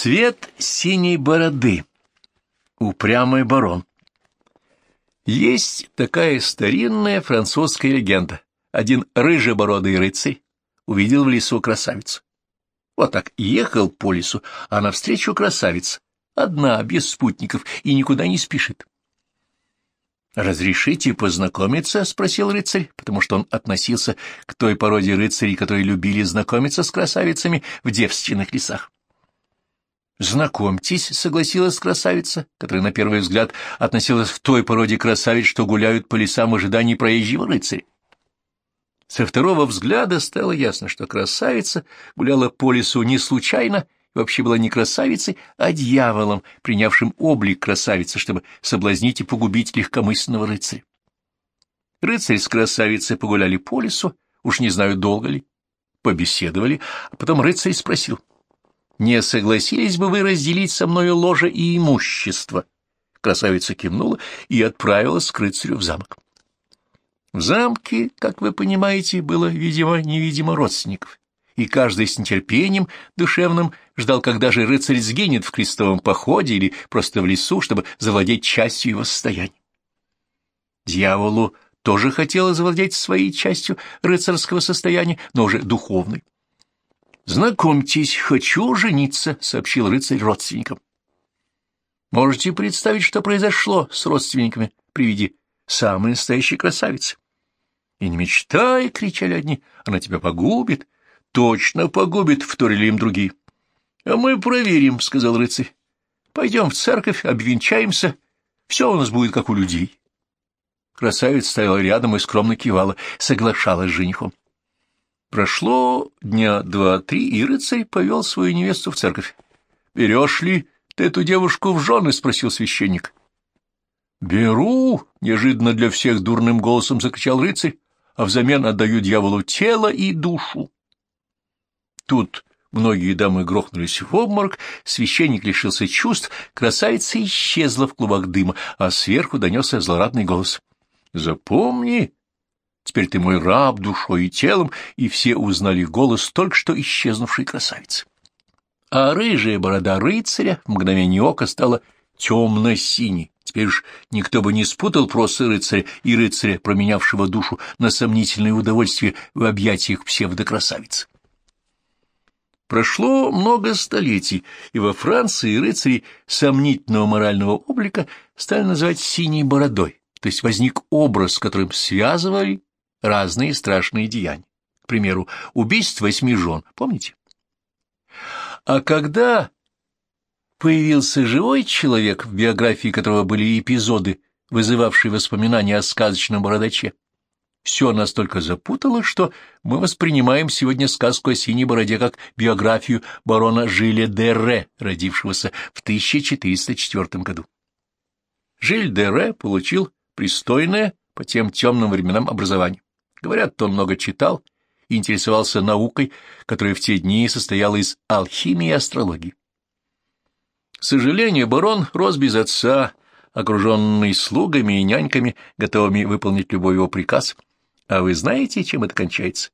Цвет синей бороды. Упрямый барон. Есть такая старинная французская легенда. Один рыжебородый рыцарь увидел в лесу красавицу. Вот так ехал по лесу, а навстречу красавица. Одна, без спутников, и никуда не спешит. «Разрешите познакомиться?» — спросил рыцарь, потому что он относился к той породе рыцарей, которые любили знакомиться с красавицами в девственных лесах. «Знакомьтесь», — согласилась красавица, которая на первый взгляд относилась к той породе красавиц, что гуляют по лесам в ожидании проезжего рыцаря. Со второго взгляда стало ясно, что красавица гуляла по лесу не случайно и вообще была не красавицей, а дьяволом, принявшим облик красавицы, чтобы соблазнить и погубить легкомысленного рыцаря. Рыцарь с красавицей погуляли по лесу, уж не знаю, долго ли, побеседовали, а потом рыцарь спросил — не согласились бы вы разделить со мною ложе и имущество? Красавица кивнула и отправилась к рыцарю в замок. В замке, как вы понимаете, было, видимо-невидимо родственников, и каждый с нетерпением душевным ждал, когда же рыцарь сгинет в крестовом походе или просто в лесу, чтобы завладеть частью его состояния. Дьяволу тоже хотелось завладеть своей частью рыцарского состояния, но уже духовной. «Знакомьтесь, хочу жениться», — сообщил рыцарь родственникам. Можете представить, что произошло с родственниками при виде самой настоящей красавицы? «И не мечтай!» — кричали одни. «Она тебя погубит!» «Точно погубит!» — вторили им другие. «А мы проверим», — сказал рыцарь. «Пойдем в церковь, обвенчаемся. Все у нас будет, как у людей». Красавица стояла рядом и скромно кивала, соглашалась с женихом. Прошло дня два-три, и рыцарь повел свою невесту в церковь. — Берешь ли ты эту девушку в жены? — спросил священник. — Беру! — неожиданно для всех дурным голосом закричал рыцарь, а взамен отдаю дьяволу тело и душу. Тут многие дамы грохнулись в обморок, священник лишился чувств, красавица исчезла в клубах дыма, а сверху донесся злорадный голос. — Запомни, Теперь ты мой раб душой и телом, и все узнали голос только что исчезнувшей красавицы. А рыжая борода рыцаря в мгновение ока стала темно-синей. Теперь уж никто бы не спутал просто рыцаря и рыцаря, променявшего душу на сомнительное удовольствие в объятиях псевдокрасавицы. Прошло много столетий, и во Франции рыцари сомнительного морального облика стали называть «синей бородой», то есть возник образ, с которым связывали разные страшные деяния. К примеру, убийство восьми жен, помните? А когда появился живой человек, в биографии которого были эпизоды, вызывавшие воспоминания о сказочном бородаче, все настолько запуталось, что мы воспринимаем сегодня сказку о синей бороде как биографию барона Жиля де Ре, родившегося в 1404 году. Жиль де Ре получил пристойное по тем темным временам образование. Говорят, он много читал и интересовался наукой, которая в те дни состояла из алхимии и астрологии. К сожалению, барон рос без отца, окруженный слугами и няньками, готовыми выполнить любой его приказ. А вы знаете, чем это кончается?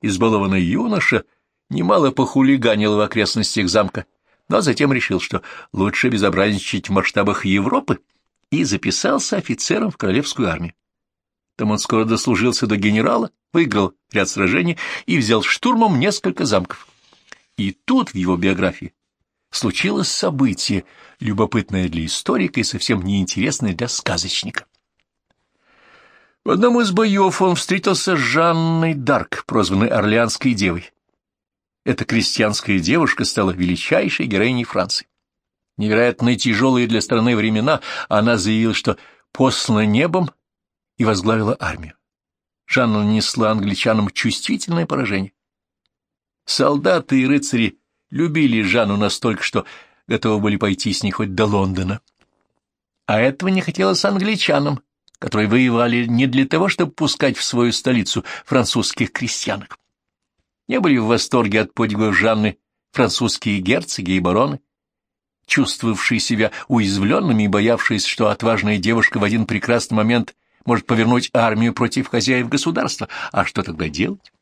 Избалованный юноша немало похулиганил в окрестностях замка, но затем решил, что лучше безобразничать в масштабах Европы, и записался офицером в королевскую армию. Там он скоро дослужился до генерала, выиграл ряд сражений и взял штурмом несколько замков. И тут в его биографии случилось событие, любопытное для историка и совсем неинтересное для сказочника. В одном из боев он встретился с Жанной Дарк, прозванной Орлеанской девой. Эта крестьянская девушка стала величайшей героиней Франции. Невероятно тяжелые для страны времена, она заявила, что послана небом и возглавила армию. Жанна нанесла англичанам чувствительное поражение. Солдаты и рыцари любили Жанну настолько, что готовы были пойти с ней хоть до Лондона. А этого не хотелось англичанам, которые воевали не для того, чтобы пускать в свою столицу французских крестьянок. Не были в восторге от подвигов Жанны французские герцоги и бароны, чувствовавшие себя уязвленными и боявшиеся, что отважная девушка в один прекрасный момент может повернуть армию против хозяев государства. А что тогда делать?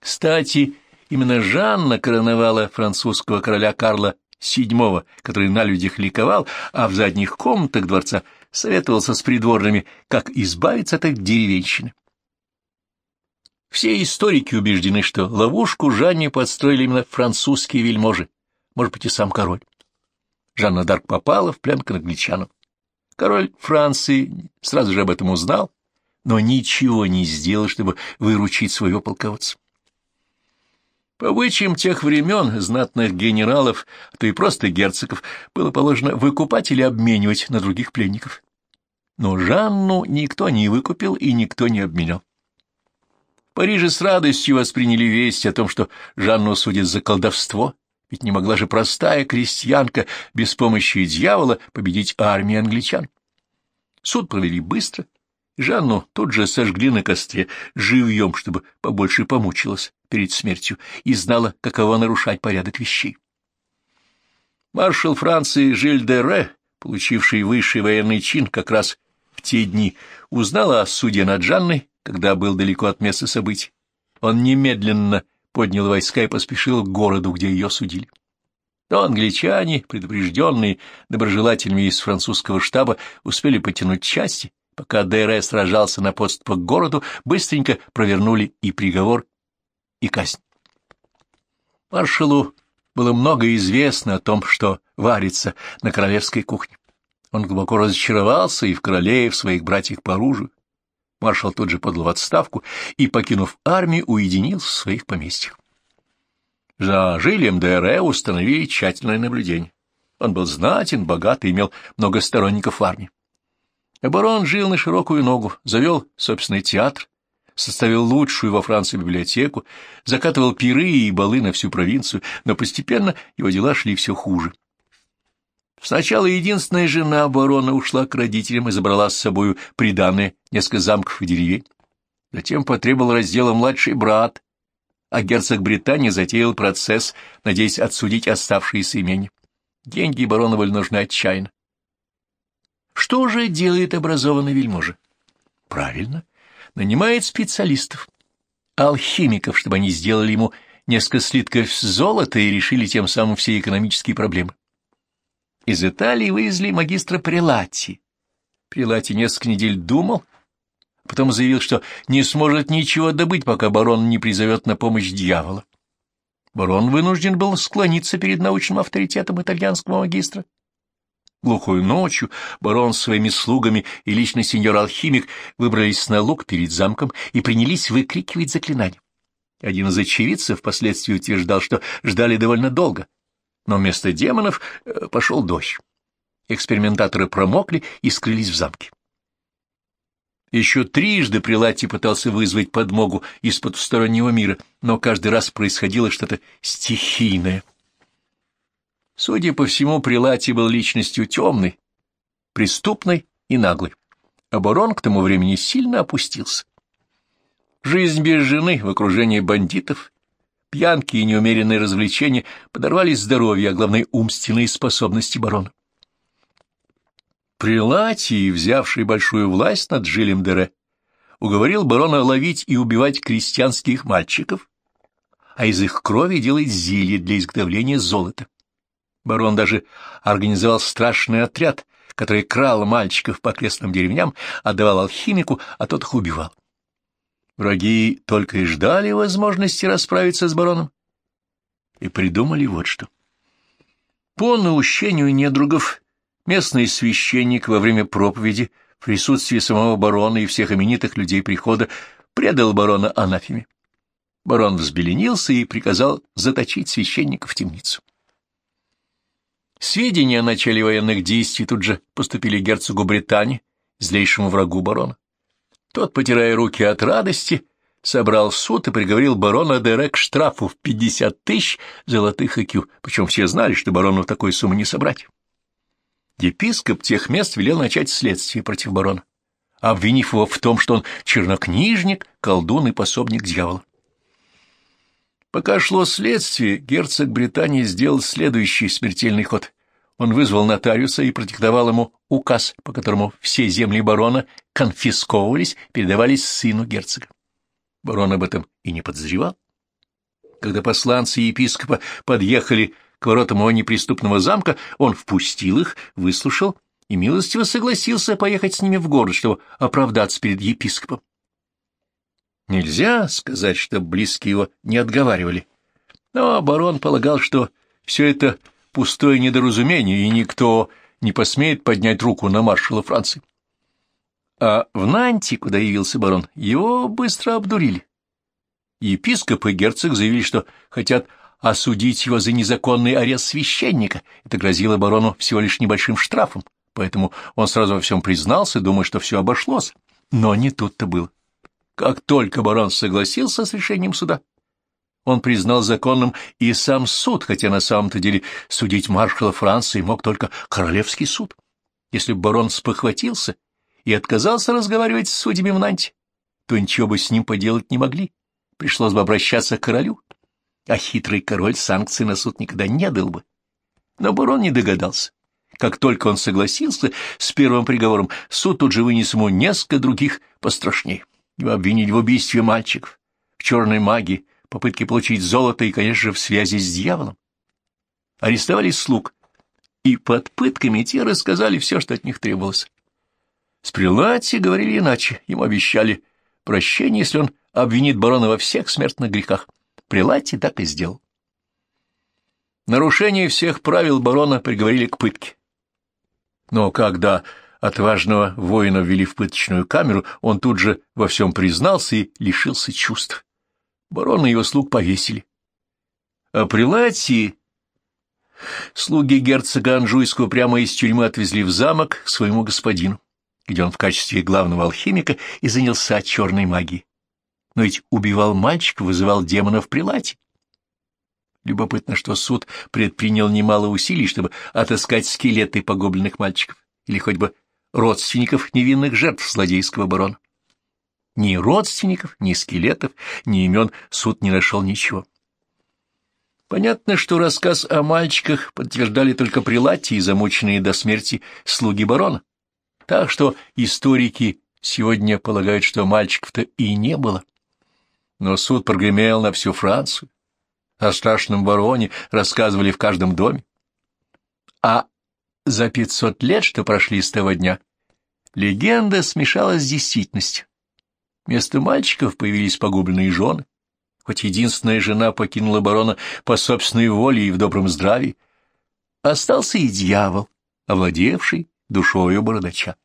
Кстати, именно Жанна короновала французского короля Карла седьмого, который на людях ликовал, а в задних комнатах дворца советовался с придворными, как избавиться от их деревенщины. Все историки убеждены, что ловушку Жанне подстроили именно французские вельможи, может быть, и сам король. Жанна Дарк попала в плен к англичанам. Король Франции сразу же об этом узнал, но ничего не сделал, чтобы выручить своего полководца. По вычьям тех времен знатных генералов, а то и просто герцогов, было положено выкупать или обменивать на других пленников. Но Жанну никто не выкупил и никто не обменял. В Париже с радостью восприняли весть о том, что Жанну судят за колдовство, ведь не могла же простая крестьянка без помощи дьявола победить армию англичан. Суд провели быстро, Жанну тут же сожгли на костре, живьем, чтобы побольше помучилась перед смертью и знала, каково нарушать порядок вещей. Маршал Франции Жиль де Ре, получивший высший военный чин как раз в те дни, узнал о суде над Жанной, когда был далеко от места событий. Он немедленно поднял войска и поспешил к городу, где ее судили. То англичане, предупрежденные доброжелателями из французского штаба, успели потянуть части, Пока ДР сражался на подступах к городу, быстренько провернули и приговор, и казнь. Маршалу было много известно о том, что варится на королевской кухне. Он глубоко разочаровался и в короле, и в своих братьях по оружию. Маршал тут же подал в отставку и, покинув армию, уединился в своих поместьях. За жилием ДР установили тщательное наблюдение. Он был знатен, богат и имел много сторонников в армии. Барон жил на широкую ногу, завел собственный театр, составил лучшую во Франции библиотеку, закатывал пиры и балы на всю провинцию, но постепенно его дела шли все хуже. Сначала единственная жена барона ушла к родителям и забрала с собою приданное несколько замков и деревень. Затем потребовал раздела младший брат, а герцог Британии затеял процесс, надеясь отсудить оставшиеся имения. Деньги барону были нужны отчаянно. Что же делает образованный вельможа? Правильно, нанимает специалистов, алхимиков, чтобы они сделали ему несколько слитков золота и решили тем самым все экономические проблемы. Из Италии вывезли магистра Прелати. Прелати несколько недель думал, потом заявил, что не сможет ничего добыть, пока барон не призовет на помощь дьявола. Барон вынужден был склониться перед научным авторитетом итальянского магистра. Глухой ночью барон с своими слугами и личный сеньор-алхимик выбрались на луг перед замком и принялись выкрикивать заклинания. Один из очевидцев впоследствии утверждал, что ждали довольно долго, но вместо демонов э, пошел дождь. Экспериментаторы промокли и скрылись в замке. Еще трижды Прилати пытался вызвать подмогу из потустороннего мира, но каждый раз происходило что-то стихийное — Судя по всему, Прилати был личностью темной, преступной и наглой. Оборон к тому времени сильно опустился. Жизнь без жены в окружении бандитов, пьянки и неумеренные развлечения подорвали здоровье, а главное умственные способности барона. Прилатий, взявший большую власть над Жилем Дере, уговорил барона ловить и убивать крестьянских мальчиков, а из их крови делать зелье для изготовления золота. Барон даже организовал страшный отряд, который крал мальчиков по окрестным деревням, отдавал алхимику, а тот их убивал. Враги только и ждали возможности расправиться с бароном. И придумали вот что. По наущению недругов местный священник во время проповеди в присутствии самого барона и всех именитых людей прихода предал барона анафеме. Барон взбеленился и приказал заточить священника в темницу. Сведения о начале военных действий тут же поступили герцогу Британии, злейшему врагу барона. Тот, потирая руки от радости, собрал суд и приговорил барона Дере к штрафу в пятьдесят тысяч золотых икю, причем все знали, что барону такой суммы не собрать. Епископ тех мест велел начать следствие против барона, обвинив его в том, что он чернокнижник, колдун и пособник дьявола. Пока шло следствие, герцог Британии сделал следующий смертельный ход. Он вызвал нотариуса и продиктовал ему указ, по которому все земли барона конфисковывались, передавались сыну герцога. Барон об этом и не подозревал. Когда посланцы епископа подъехали к воротам его неприступного замка, он впустил их, выслушал и милостиво согласился поехать с ними в город, чтобы оправдаться перед епископом. Нельзя сказать, что близкие его не отговаривали. Но барон полагал, что все это пустое недоразумение, и никто не посмеет поднять руку на маршала Франции. А в Нанте, куда явился барон, его быстро обдурили. Епископ и герцог заявили, что хотят осудить его за незаконный арест священника. Это грозило барону всего лишь небольшим штрафом, поэтому он сразу во всем признался, думая, что все обошлось. Но не тут-то было. Как только барон согласился с решением суда, он признал законным и сам суд, хотя на самом-то деле судить маршала Франции мог только королевский суд. Если бы барон спохватился и отказался разговаривать с судьями в Нанте, то ничего бы с ним поделать не могли. Пришлось бы обращаться к королю, а хитрый король санкций на суд никогда не дал бы. Но барон не догадался. Как только он согласился с первым приговором, суд тут же вынес ему несколько других пострашней. Его обвинили в убийстве мальчиков, в черной магии, попытке получить золото и, конечно же, в связи с дьяволом. Арестовали слуг, и под пытками те рассказали все, что от них требовалось. С Прилати говорили иначе, ему обещали прощение, если он обвинит барона во всех смертных грехах. Прилати так и сделал. Нарушение всех правил барона приговорили к пытке. Но когда отважного воина ввели в пыточную камеру, он тут же во всем признался и лишился чувств. Барона и его слуг повесили. А Прилати слуги герцога Анжуйского прямо из тюрьмы отвезли в замок к своему господину где он в качестве главного алхимика и занялся черной магией. Но ведь убивал мальчика, вызывал демонов при лате. Любопытно, что суд предпринял немало усилий, чтобы отыскать скелеты погубленных мальчиков или хоть бы родственников невинных жертв злодейского барона. Ни родственников, ни скелетов, ни имен суд не нашел ничего. Понятно, что рассказ о мальчиках подтверждали только прилати и замученные до смерти слуги барона. Так что историки сегодня полагают, что мальчиков-то и не было. Но суд прогремел на всю Францию. О страшном бароне рассказывали в каждом доме. А за пятьсот лет, что прошли с того дня, легенда смешалась с действительностью. Вместо мальчиков появились погубленные жены. Хоть единственная жена покинула барона по собственной воле и в добром здравии, остался и дьявол, овладевший душою бородача.